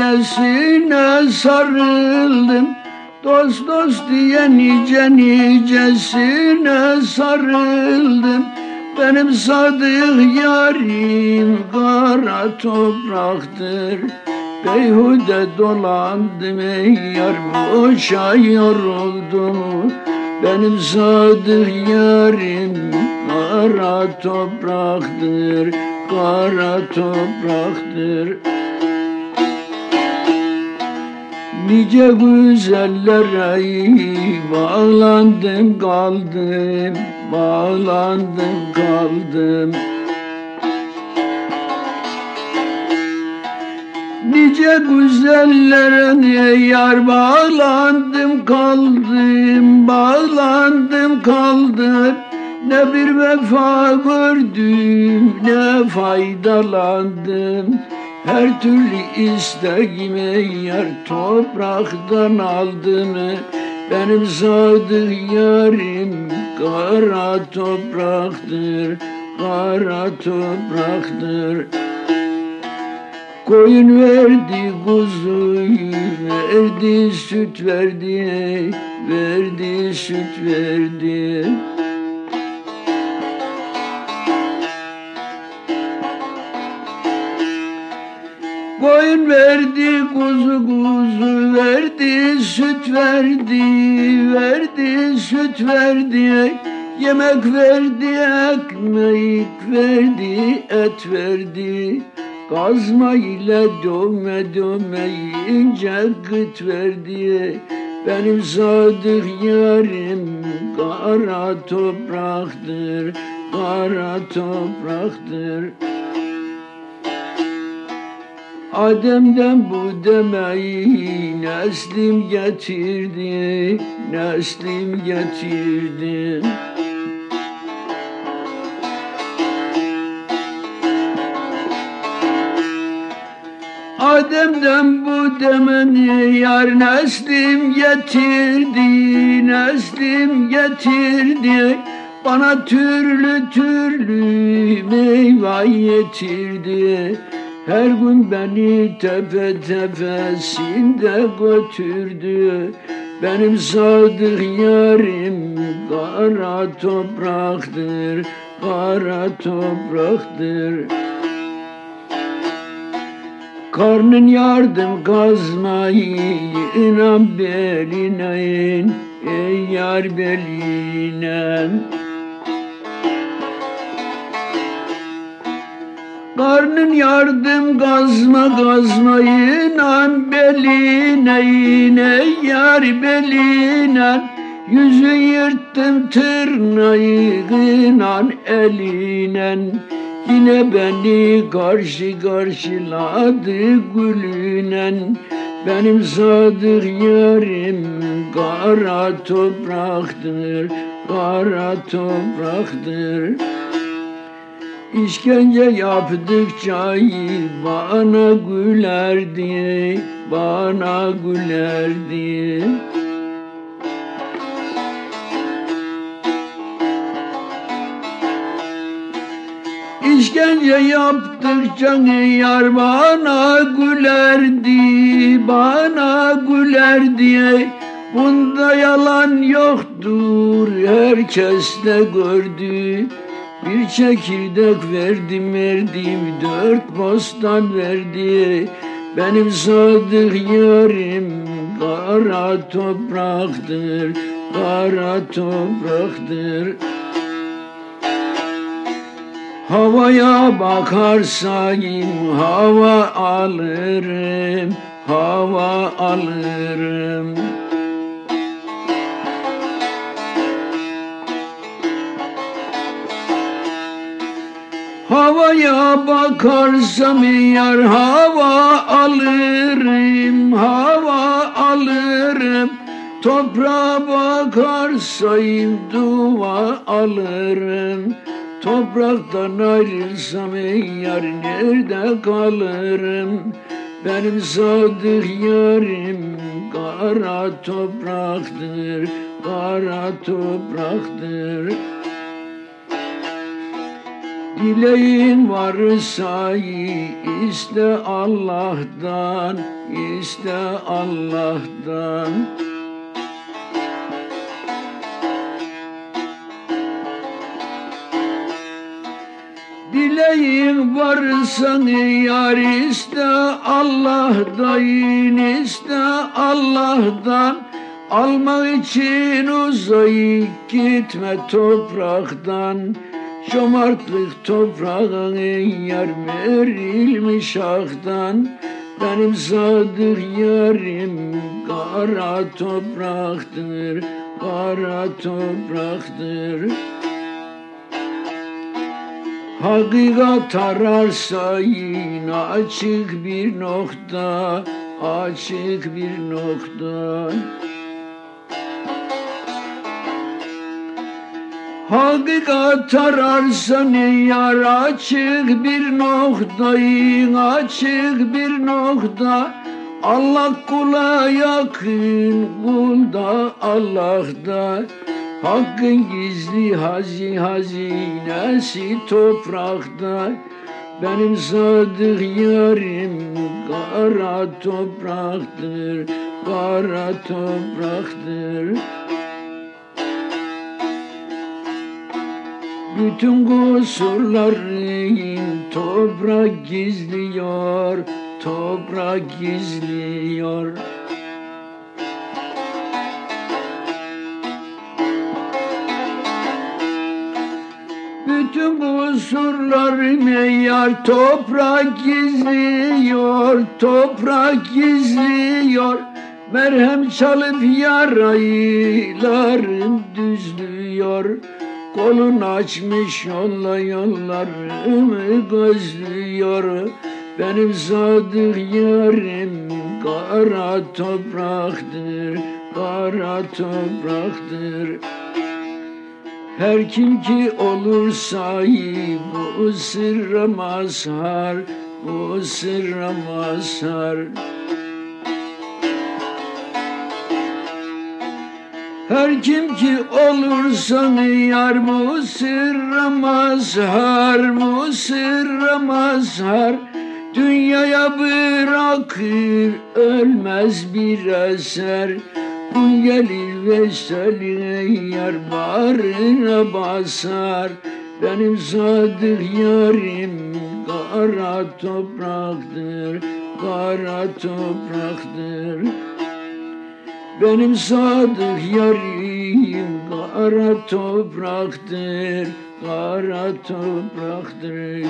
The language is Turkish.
Nicesine sarıldım. Dost dost diye nice nicesine sarıldım. Benim sadık yarim kara topraktır. Beyhude dolandım ey yar boşa yoruldum. Benim sadık yarim kara topraktır Kara topraktır. Nice güzellere bağlandım kaldım Bağlandım kaldım. Nice güzellere yar bağlandım kaldım Bağlandım kaldım Ne bir vefa gördüm ne faydalandım. Her türlü isteğimi yar topraktan aldım. Benim sadık yarim kara topraktır Kara topraktır. Koyun verdi kuzuyu verdi süt verdi Verdi süt verdi Koyun verdi, kuzu kuzu verdi, süt verdi, verdi, süt verdi. Yemek verdi, ekmek verdi, et verdi. Kazma ile dövme dövme ince gıt verdi. Benim sadık yarim kara topraktır, kara topraktır. Adem'den bu demeyi neslim getirdi, neslim getirdi. Adem'den bu demeni yar neslim getirdi, neslim getirdi. Bana türlü türlü meyve getirdi. Her gün beni tepe tepesinde götürdü. Benim sadık yarim kara topraktır Kara topraktır. Karnın yardım kazmayı inan beline in Ey yar beline Karnın yardım gazma gazmayın an beline yine yar beline. Yüzü yırttım tırnağıyla eline. Yine beni karşı karşıladı gülünen Benim sadık yarim kara topraktır Kara topraktır İşkence yaptıkça bana gülerdi, bana gülerdi. İşkence yaptıkça yar bana gülerdi, bana gülerdi. Bunda yalan yoktur, herkes de gördü. Bir çekirdek verdim verdim dört bostan verdi. Benim sadık yarim kara topraktır Kara topraktır. Havaya bakarsayım hava alırım Hava alırım Havaya bakarsam yar hava alırım, hava alırım. Toprağa bakarsayım dua alırım. Topraktan ayrılsam yar nerede kalırım? Benim sadık yarim kara topraktır, kara topraktır. Dileğin varsa iste Allah'tan, iste Allah'tan. Dileğin varsa yar iste Allah'tan, iste Allah'tan. Almak için uzayıp gitme topraktan. Cömertlik toprağın yar verilmiş aktan Benim sadık yarim kara topraktır Kara topraktır. Hakikat ararsa yine açık bir nokta Açık bir nokta Hakikat ararsan yar açık bir noktayı açık bir nokta. Allah kula yakın kulda Allah'ta Hakkın gizli hazi hazinesi toprakta. Benim sadık yarim kara topraktır Kara topraktır Bütün kusurların toprak gizliyor, toprak gizliyor. Bütün kusurlarını yar toprak gizliyor, toprak gizliyor. Merhem çalıp yaraylarım düzlüyor. Kolun açmış yolla yollarımı gözlüyor. Benim sadık yarim kara topraktır Kara topraktır. Her kim ki olur sahip bu sırra mazhar Bu sırra mazhar Her kim ki olursan yar bu sırra mazhar bu sırra mazhar Dünyaya bırakır ölmez bir eser. Bu gelir veseline yar barına basar. Benim sadık yarim kara topraktır Kara topraktır benim sadık yarim kara topraktır, kara topraktır.